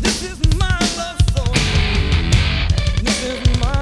This is my love story. This is my